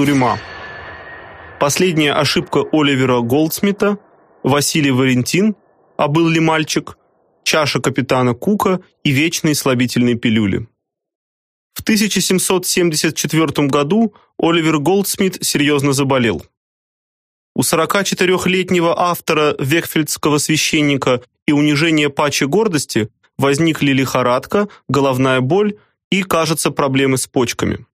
Сурьма. Последняя ошибка Оливера Голдсмита, Василий Валентин, а был ли мальчик, чаша капитана Кука и вечные слабительные пилюли. В 1774 году Оливер Голдсмит серьезно заболел. У 44-летнего автора Векфильдского священника и унижение паче гордости возникли лихорадка, головная боль и, кажется, проблемы с почками.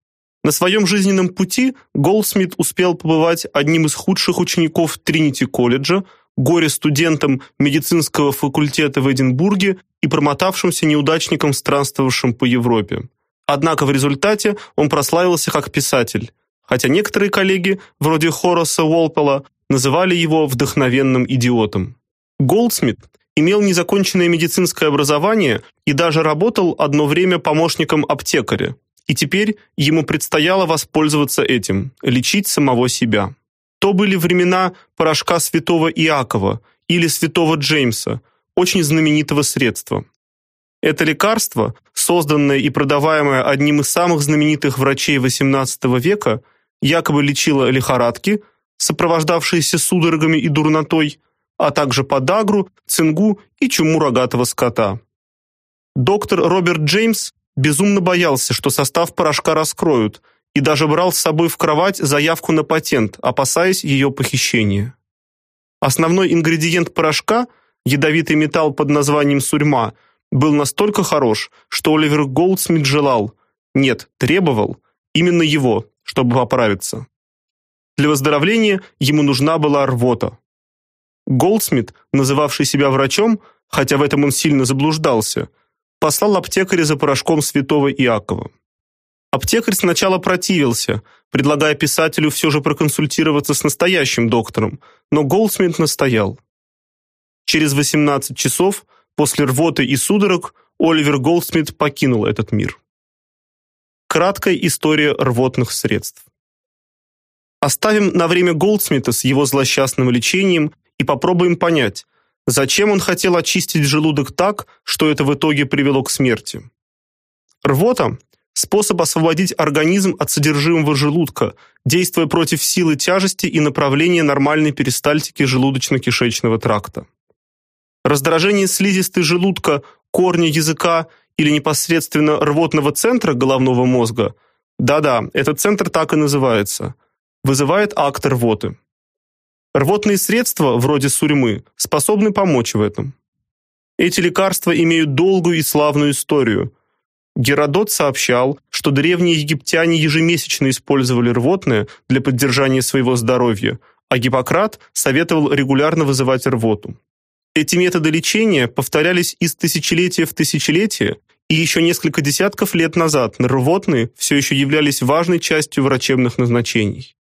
На своем жизненном пути Голдсмит успел побывать одним из худших учеников Тринити-колледжа, горе-студентом медицинского факультета в Эдинбурге и промотавшимся неудачником, странствовавшим по Европе. Однако в результате он прославился как писатель, хотя некоторые коллеги, вроде Хораса Уолпола, называли его вдохновенным идиотом. Голдсмит имел незаконченное медицинское образование и даже работал одно время помощником аптекаря. И теперь ему предстояло воспользоваться этим лечить самого себя. То были времена порошка святого Иакова или святого Джеймса, очень знаменитого средства. Это лекарство, созданное и продаваемое одним из самых знаменитых врачей XVIII века, якобы лечило лихорадки, сопровождавшиеся судорогами и дурнотой, а также подагру, цингу и чуму рогатого скота. Доктор Роберт Джеймс безумно боялся, что состав порошка раскроют, и даже брал с собой в кровать заявку на патент, опасаясь ее похищения. Основной ингредиент порошка, ядовитый металл под названием сурьма, был настолько хорош, что Оливер Голдсмит желал, нет, требовал именно его, чтобы поправиться. Для выздоровления ему нужна была рвота. Голдсмит, называвший себя врачом, хотя в этом он сильно заблуждался, послал аптекаря за порошком святого Иакова. Аптекарь сначала противился, предлагая писателю все же проконсультироваться с настоящим доктором, но Голдсмит настоял. Через 18 часов после рвоты и судорог Оливер Голдсмит покинул этот мир. Краткая история рвотных средств. Оставим на время Голдсмита с его злосчастным лечением и попробуем понять, зачем он хотел очистить желудок так, что это в итоге привело к смерти. Рвота способ освободить организм от содержимого желудка, действуя против силы тяжести и направления нормальной перистальтики желудочно-кишечного тракта. Раздражение слизистой желудка, корня языка или непосредственно рвотного центра головного мозга, да-да, этот центр так и называется, вызывает акт рвоты. Рвотные средства, вроде сурьмы, способны помочь в этом. Эти лекарства имеют долгую и славную историю. Геродот сообщал, что древние египтяне ежемесячно использовали рвотное для поддержания своего здоровья, а Гиппократ советовал регулярно вызывать рвоту. Эти методы лечения повторялись из тысячелетия в тысячелетие, и еще несколько десятков лет назад рвотные все еще являлись важной частью врачебных назначений.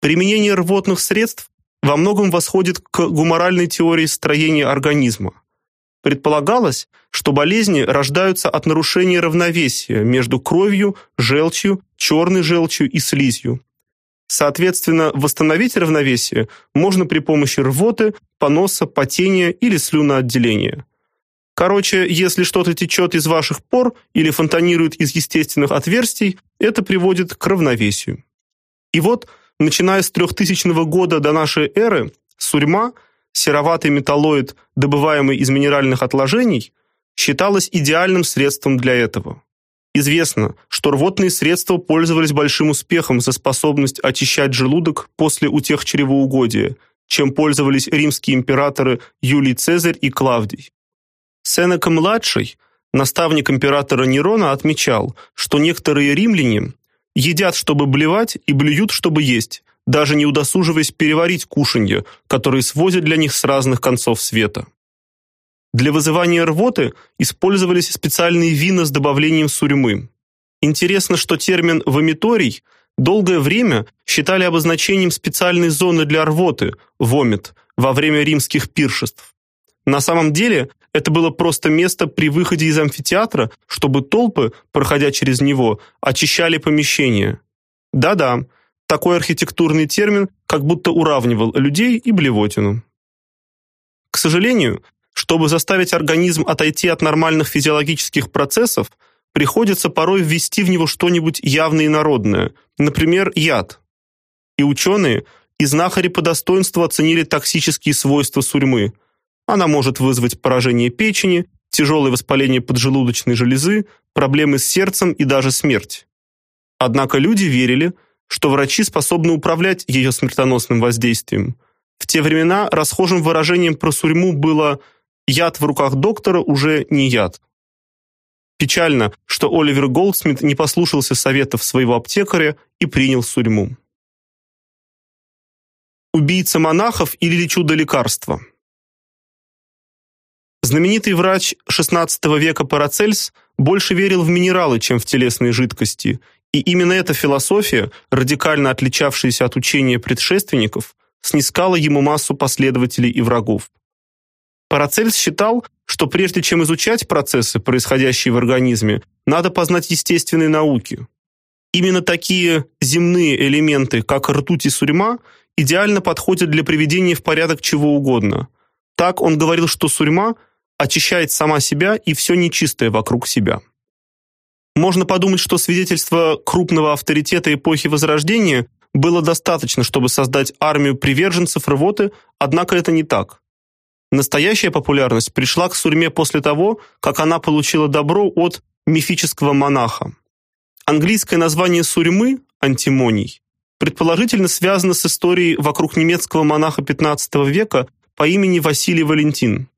Применение рвотных средств во многом восходит к гуморальной теории строения организма. Предполагалось, что болезни рождаются от нарушения равновесия между кровью, желчью, черной желчью и слизью. Соответственно, восстановить равновесие можно при помощи рвоты, поноса, потения или слюноотделения. Короче, если что-то течет из ваших пор или фонтанирует из естественных отверстий, это приводит к равновесию. И вот Начиная с 3000 года до нашей эры, сурьма, сероватый металлоид, добываемый из минеральных отложений, считалась идеальным средством для этого. Известно, что рвотные средства пользовались большим успехом за способность очищать желудок после утех чревоугодия, чем пользовались римские императоры Юлий Цезарь и Клавдий. Сенека-младший, наставник императора Нерона, отмечал, что некоторые римляне едят, чтобы блевать, и блюют, чтобы есть, даже не удосуживаясь переварить кушанье, которые свозят для них с разных концов света. Для вызывания рвоты использовались специальные вина с добавлением сурьмы. Интересно, что термин вомиторий долгое время считали обозначением специальной зоны для рвоты вомит во время римских пиршеств. На самом деле, это было просто место при выходе из амфитеатра, чтобы толпы, проходя через него, очищали помещение. Да-да, такой архитектурный термин как будто уравнивал людей и блевотину. К сожалению, чтобы заставить организм отойти от нормальных физиологических процессов, приходится порой ввести в него что-нибудь явно инородное, например, яд. И ученые, и знахари по достоинству оценили токсические свойства сурьмы. Она может вызвать поражение печени, тяжелое воспаление поджелудочной железы, проблемы с сердцем и даже смерть. Однако люди верили, что врачи способны управлять ее смертоносным воздействием. В те времена расхожим выражением про сурьму было «яд в руках доктора уже не яд». Печально, что Оливер Голдсмит не послушался советов своего аптекаря и принял сурьму. Убийца монахов или чудо лекарства? Знаменитый врач XVI века Парацельс больше верил в минералы, чем в телесные жидкости, и именно эта философия, радикально отличавшаяся от учения предшественников, снискала ему массу последователей и врагов. Парацельс считал, что прежде чем изучать процессы, происходящие в организме, надо познать естественные науки. Именно такие земные элементы, как ртуть и сурьма, идеально подходят для приведения в порядок чего угодно. Так он говорил, что сурьма очищает сама себя и все нечистое вокруг себя. Можно подумать, что свидетельство крупного авторитета эпохи Возрождения было достаточно, чтобы создать армию приверженцев рвоты, однако это не так. Настоящая популярность пришла к сурьме после того, как она получила добро от мифического монаха. Английское название сурьмы антимоний предположительно связано с историей вокруг немецкого монаха XV века по имени Василий Валентин.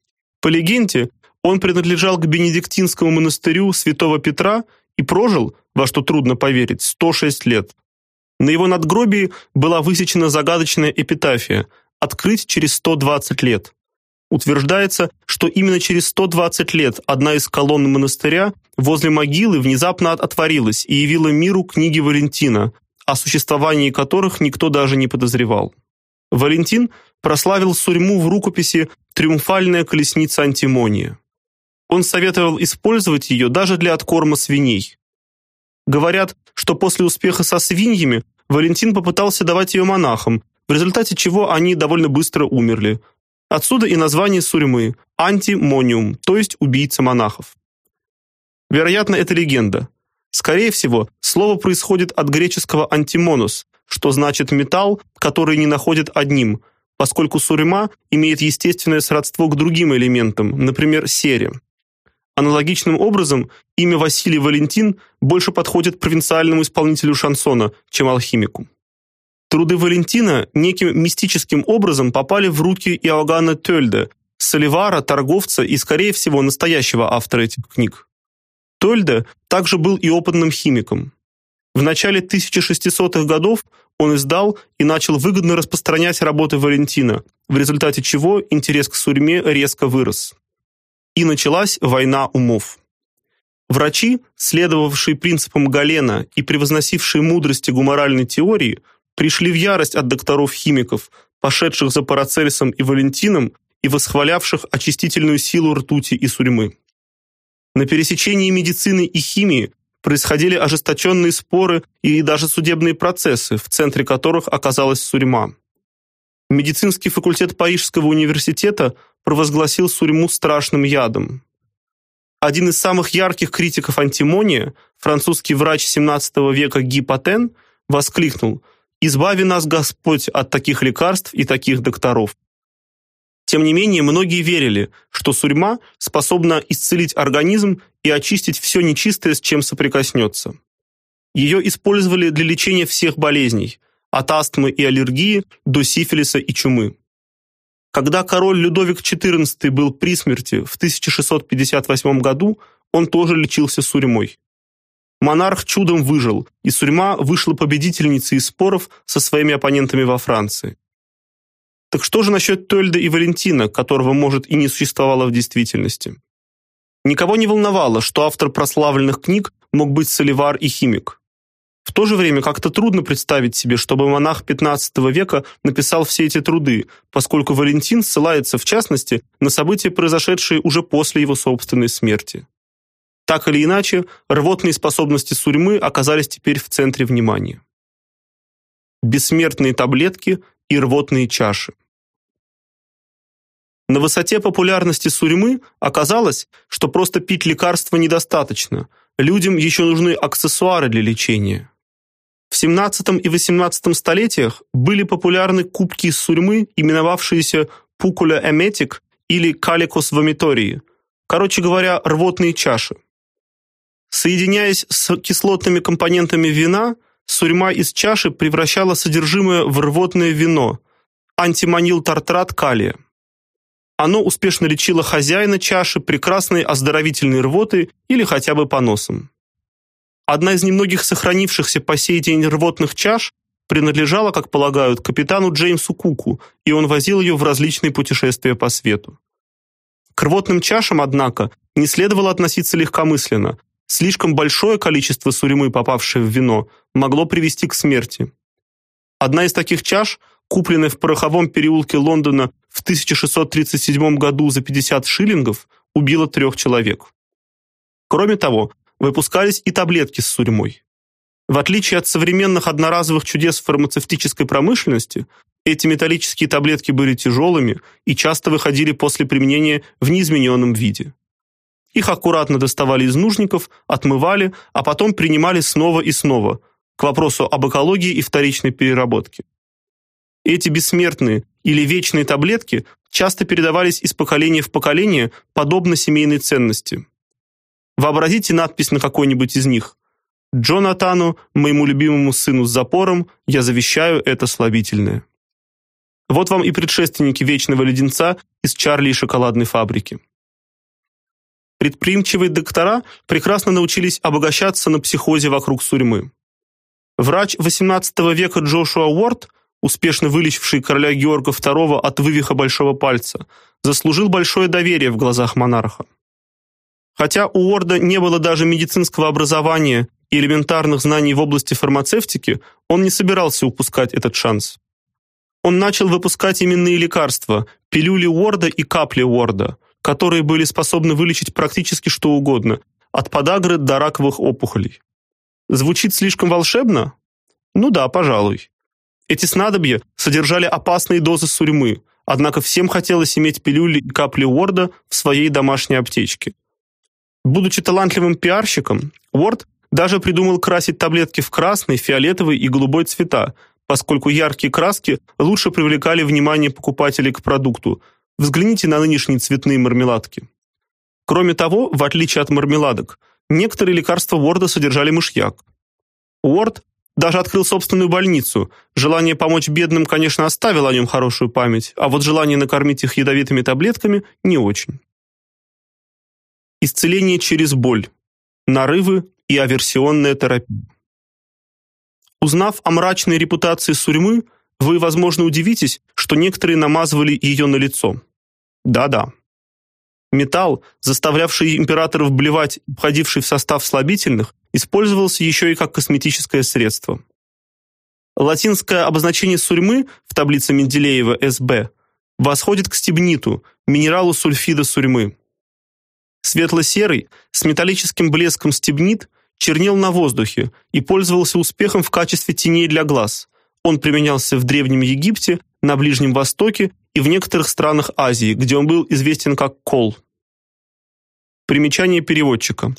По легенде, он принадлежал к бенедиктинскому монастырю Святого Петра и прожил, во что трудно поверить, 106 лет. На его надгробии была высечена загадочная эпитафия «Открыть через 120 лет». Утверждается, что именно через 120 лет одна из колонн монастыря возле могилы внезапно отворилась и явила миру книги Валентина, о существовании которых никто даже не подозревал. Валентин прославил Сурьму в рукописи «Триумфальная колесница Антимония». Он советовал использовать ее даже для откорма свиней. Говорят, что после успеха со свиньями Валентин попытался давать ее монахам, в результате чего они довольно быстро умерли, Отсюда и название сурьмы антимониум, то есть убийца монахов. Вероятно, это легенда. Скорее всего, слово происходит от греческого антимонус, что значит металл, который не находит одним, поскольку сурьма имеет естественное сродство к другим элементам, например, сере. Аналогичным образом имя Василий Валентин больше подходит провинциальному исполнителю шансона, чем алхимику. Труды Валентина неким мистическим образом попали в руки Иоганна Тёльде, соливара, торговца и, скорее всего, настоящего автора этих книг. Тольде также был и опытным химиком. В начале 1600-х годов он издал и начал выгодно распространять работы Валентина, в результате чего интерес к сурьме резко вырос. И началась война умов. Врачи, следовавшие принципам Галена и превозносившие мудрости гуморальной теории, пришли в ярость от докторов-химиков, пошедших за Парацельсом и Валентином и восхвалявших очистительную силу ртути и сурьмы. На пересечении медицины и химии происходили ожесточенные споры и даже судебные процессы, в центре которых оказалась сурьма. Медицинский факультет Парижского университета провозгласил сурьму страшным ядом. Один из самых ярких критиков антимония, французский врач XVII века Ги Патен, воскликнул – Избави нас, Господь, от таких лекарств и таких докторов. Тем не менее, многие верили, что сурьма способна исцелить организм и очистить все нечистое, с чем соприкоснется. Ее использовали для лечения всех болезней, от астмы и аллергии до сифилиса и чумы. Когда король Людовик XIV был при смерти в 1658 году, он тоже лечился сурьмой. Монарх чудом выжил, и Сурьма вышла победительницей из споров со своими оппонентами во Франции. Так что же насчет Тольда и Валентина, которого, может, и не существовало в действительности? Никого не волновало, что автор прославленных книг мог быть соливар и химик. В то же время как-то трудно представить себе, чтобы монах XV века написал все эти труды, поскольку Валентин ссылается в частности на события, произошедшие уже после его собственной смерти. Так или иначе, рвотные способности сурьмы оказались теперь в центре внимания. Бессмертные таблетки и рвотные чаши. На высоте популярности сурьмы оказалось, что просто пить лекарства недостаточно. Людям еще нужны аксессуары для лечения. В 17 и 18 столетиях были популярны кубки из сурьмы, именовавшиеся пукуля эметик или каликус вомитории. Короче говоря, рвотные чаши. Соединяясь с кислотными компонентами вина, сурьма из чаши превращала содержимое в рвотное вино, антимонил тартрат калия. Оно успешно лечило хозяина чаши прекрасной оздоровительной рвотой или хотя бы поносом. Одна из немногих сохранившихся по сей день рвотных чаш принадлежала, как полагают, капитану Джеймсу Куку, и он возил ее в различные путешествия по свету. К рвотным чашам, однако, не следовало относиться легкомысленно. Слишком большое количество сурьмы, попавшее в вино, могло привести к смерти. Одна из таких чаш, купленная в пороховом переулке Лондона в 1637 году за 50 шиллингов, убила трех человек. Кроме того, выпускались и таблетки с сурьмой. В отличие от современных одноразовых чудес фармацевтической промышленности, эти металлические таблетки были тяжелыми и часто выходили после применения в неизмененном виде. Их аккуратно доставали из нужников, отмывали, а потом принимали снова и снова, к вопросу об экологии и вторичной переработке. Эти бессмертные или вечные таблетки часто передавались из поколения в поколение, подобно семейной ценности. Вообразите надпись на какой-нибудь из них. Джонатану, моему любимому сыну с запором, я завещаю это слабительное. Вот вам и предшественники вечного леденца из Чарли и шоколадной фабрики. Предприимчивые доктора прекрасно научились обогащаться на психозе вокруг сурьмы. Врач XVIII века Джошуа Уорд, успешно вылечивший короля Георга II от вывиха большого пальца, заслужил большое доверие в глазах монарха. Хотя у Уорда не было даже медицинского образования и элементарных знаний в области фармацевтики, он не собирался упускать этот шанс. Он начал выпускать именные лекарства, пилюли Уорда и капли Уорда, которые были способны вылечить практически что угодно, от подагры до раковых опухолей. Звучит слишком волшебно? Ну да, пожалуй. Эти снадобья содержали опасные дозы сурьмы, однако всем хотелось иметь пилюли и капли Уорда в своей домашней аптечке. Будучи талантливым пиарщиком, Уорд даже придумал красить таблетки в красный, фиолетовый и голубой цвета, поскольку яркие краски лучше привлекали внимание покупателей к продукту. Взгляните на нынешние цветные мармеладки. Кроме того, в отличие от мармеладок, некоторые лекарства Уорда содержали мышьяк. Уорд даже открыл собственную больницу. Желание помочь бедным, конечно, оставило о нем хорошую память, а вот желание накормить их ядовитыми таблетками не очень. Исцеление через боль, нарывы и аверсионная терапия. Узнав о мрачной репутации сурьмы, вы, возможно, удивитесь, что некоторые намазывали ее на лицо. Да-да. Металл, заставлявший императоров блевать, входивший в состав слабительных, использовался еще и как косметическое средство. Латинское обозначение сурьмы в таблице Менделеева СБ восходит к стебниту, минералу сульфида сурьмы. Светло-серый, с металлическим блеском стебнит чернел на воздухе и пользовался успехом в качестве теней для глаз. Он применялся в Древнем Египте, на Ближнем Востоке и в некоторых странах Азии, где он был известен как кол. Примечание переводчика.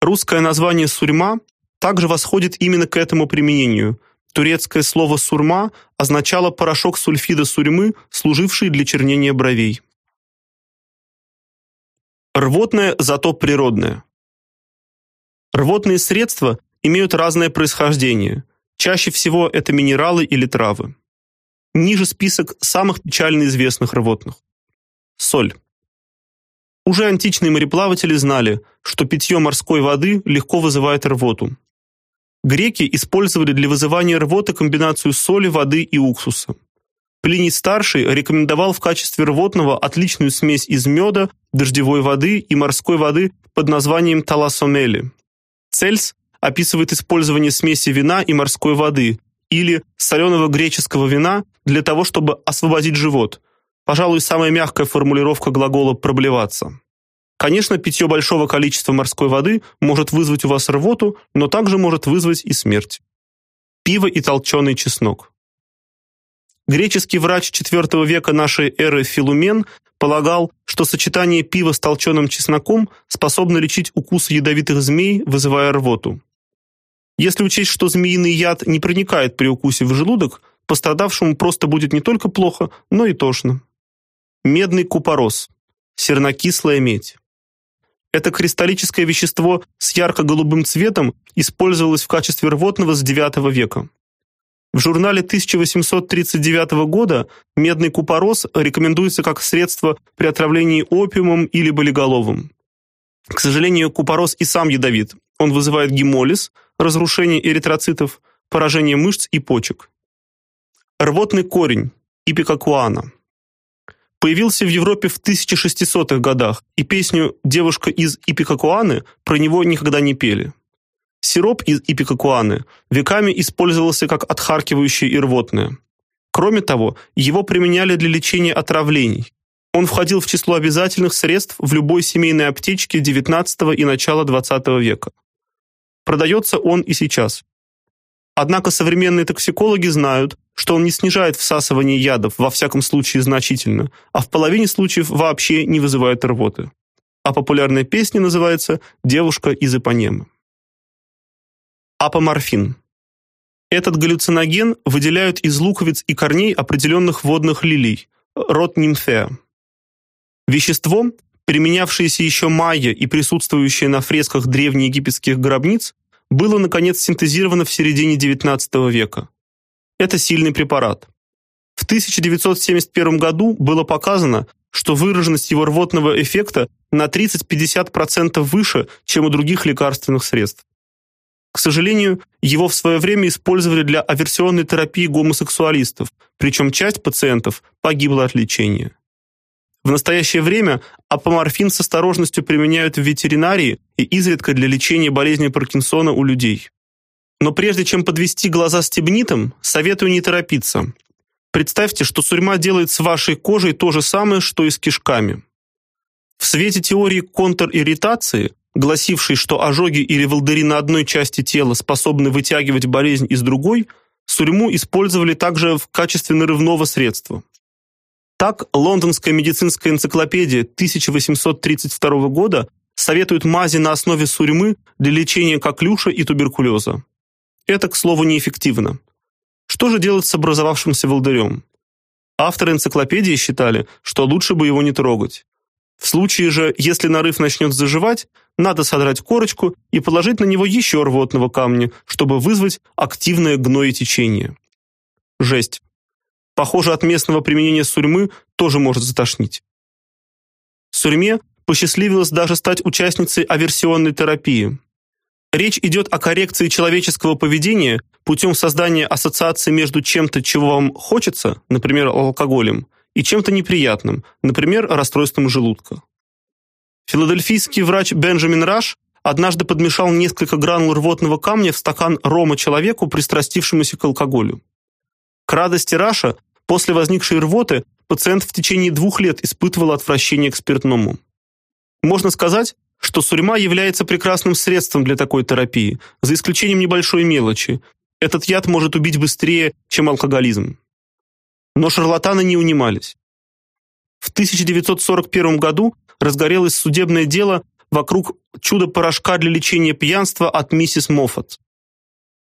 Русское название сурьма также восходит именно к этому применению. Турецкое слово сурма означало порошок сульфида сурьмы, служивший для чернения бровей. Рвотное, зато природное. Рвотные средства имеют разное происхождение. Чаще всего это минералы или травы. Ниже список самых печально известных рвотных. Соль. Уже античные мореплаватели знали, что питье морской воды легко вызывает рвоту. Греки использовали для вызывания рвоты комбинацию соли, воды и уксуса. Плиний старший рекомендовал в качестве рвотного отличную смесь из меда, дождевой воды и морской воды под названием таласомели. Цельс описывает использование смеси вина и морской воды или соленого греческого вина для того, чтобы освободить живот. Пожалуй, самая мягкая формулировка глагола проблеваться. Конечно, питье большого количества морской воды может вызвать у вас рвоту, но также может вызвать и смерть. Пиво и толченый чеснок. Греческий врач IV века нашей эры Филумен полагал, что сочетание пива с толченым чесноком способно лечить укусы ядовитых змей, вызывая рвоту. Если учесть, что змеиный яд не проникает при укусе в желудок, пострадавшему просто будет не только плохо, но и тошно. Медный купорос. Сернокислая медь. Это кристаллическое вещество с ярко-голубым цветом использовалось в качестве рвотного с IX века. В журнале 1839 года медный купорос рекомендуется как средство при отравлении опиумом или болиголовым. К сожалению, купорос и сам ядовит. Он вызывает гемолиз, разрушение эритроцитов, поражение мышц и почек. Рвотный корень ипикакуана появился в Европе в 1600-х годах, и песню Девушка из Ипикакуаны про него никогда не пели. Сироп из ипикакуаны веками использовался как отхаркивающее и рвотное. Кроме того, его применяли для лечения отравлений. Он входил в число обязательных средств в любой семейной аптечке XIX и начала XX века. Продается он и сейчас. Однако современные токсикологи знают, что он не снижает всасывание ядов, во всяком случае значительно, а в половине случаев вообще не вызывает рвоты. А популярная песня называется «Девушка из Ипанемы». Апоморфин. Этот галлюциноген выделяют из луковиц и корней определенных водных лилий, род нимфея. Вещество, применявшееся еще майя и присутствующее на фресках древнеегипетских гробниц, было наконец синтезировано в середине XIX века. Это сильный препарат. В 1971 году было показано, что выраженность его рвотного эффекта на 30-50% выше, чем у других лекарственных средств. К сожалению, его в свое время использовали для аверсионной терапии гомосексуалистов, причем часть пациентов погибла от лечения. В настоящее время апоморфин с осторожностью применяют в ветеринарии и изредка для лечения болезни Паркинсона у людей. Но прежде чем подвести глаза стебнитом, советую не торопиться. Представьте, что сурьма делает с вашей кожей то же самое, что и с кишками. В свете теории контрирритации гласивший, что ожоги или волдыри на одной части тела способны вытягивать болезнь из другой, сурьму использовали также в качестве нарывного средства. Так, лондонская медицинская энциклопедия 1832 года советует мази на основе сурьмы для лечения коклюша и туберкулеза. Это, к слову, неэффективно. Что же делать с образовавшимся волдырем? Авторы энциклопедии считали, что лучше бы его не трогать. В случае же, если нарыв начнет заживать, надо содрать корочку и положить на него еще рвотного камня, чтобы вызвать активное гноетечение. Жесть. Похоже, от местного применения сурьмы тоже может затошнить. Сурьме посчастливилось даже стать участницей аверсионной терапии. Речь идет о коррекции человеческого поведения путем создания ассоциации между чем-то, чего вам хочется, например, алкоголем, и чем-то неприятным, например, расстройством желудка. Филадельфийский врач Бенджамин Раш однажды подмешал несколько гранул рвотного камня в стакан рома человеку, пристрастившемуся к алкоголю. К радости Раша, после возникшей рвоты, пациент в течение двух лет испытывал отвращение к спиртному. Можно сказать, что сурьма является прекрасным средством для такой терапии, за исключением небольшой мелочи. Этот яд может убить быстрее, чем алкоголизм. Но шарлатаны не унимались. В 1941 году разгорелось судебное дело вокруг чудо-порошка для лечения пьянства от миссис Моффат.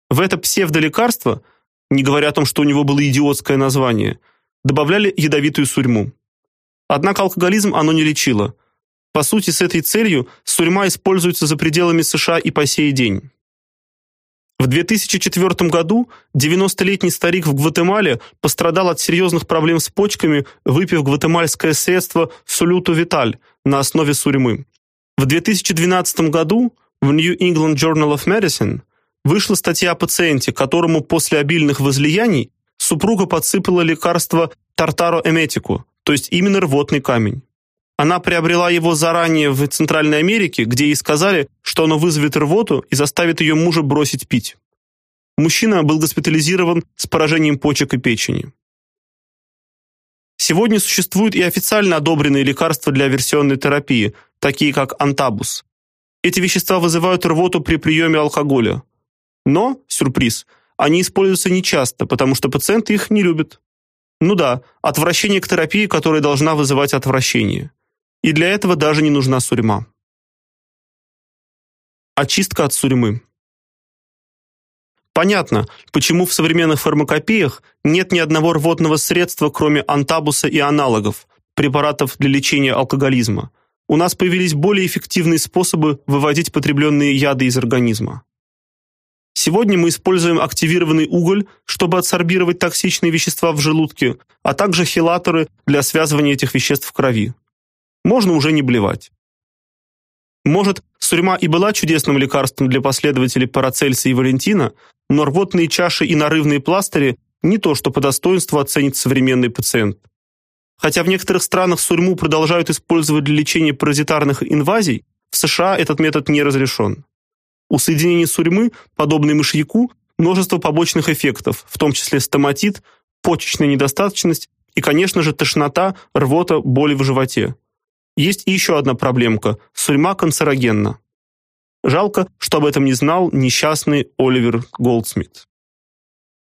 В это псевдолекарство, не говоря о том, что у него было идиотское название, добавляли ядовитую сурьму. Однако алкоголизм оно не лечило. По сути, с этой целью сурьма используется за пределами США и по сей день. В 2004 году 90-летний старик в Гватемале пострадал от серьезных проблем с почками, выпив гватемальское средство Солюту Виталь на основе сурьмы. В 2012 году в New England Journal of Medicine вышла статья о пациенте, которому после обильных возлияний супруга подсыпала лекарство тартароэметику, то есть именно рвотный камень. Она приобрела его заранее в Центральной Америке, где ей сказали, что оно вызовет рвоту и заставит ее мужа бросить пить. Мужчина был госпитализирован с поражением почек и печени. Сегодня существуют и официально одобренные лекарства для аверсионной терапии, такие как антабус. Эти вещества вызывают рвоту при приеме алкоголя. Но, сюрприз, они используются нечасто, потому что пациенты их не любят. Ну да, отвращение к терапии, которая должна вызывать отвращение и для этого даже не нужна сурьма. Очистка от сурьмы. Понятно, почему в современных фармакопеях нет ни одного рвотного средства, кроме антабуса и аналогов, препаратов для лечения алкоголизма. У нас появились более эффективные способы выводить потребленные яды из организма. Сегодня мы используем активированный уголь, чтобы адсорбировать токсичные вещества в желудке, а также хелаторы для связывания этих веществ в крови. Можно уже не блевать. Может, сурьма и была чудесным лекарством для последователей Парацельса и Валентина, но рвотные чаши и нарывные пластыри не то, что по достоинству оценит современный пациент. Хотя в некоторых странах сурьму продолжают использовать для лечения паразитарных инвазий, в США этот метод не разрешен. У соединения сурьмы, подобной мышьяку, множество побочных эффектов, в том числе стоматит, почечная недостаточность и, конечно же, тошнота, рвота, боли в животе. Есть и еще одна проблемка – сурьма канцерогенна. Жалко, что об этом не знал несчастный Оливер Голдсмит.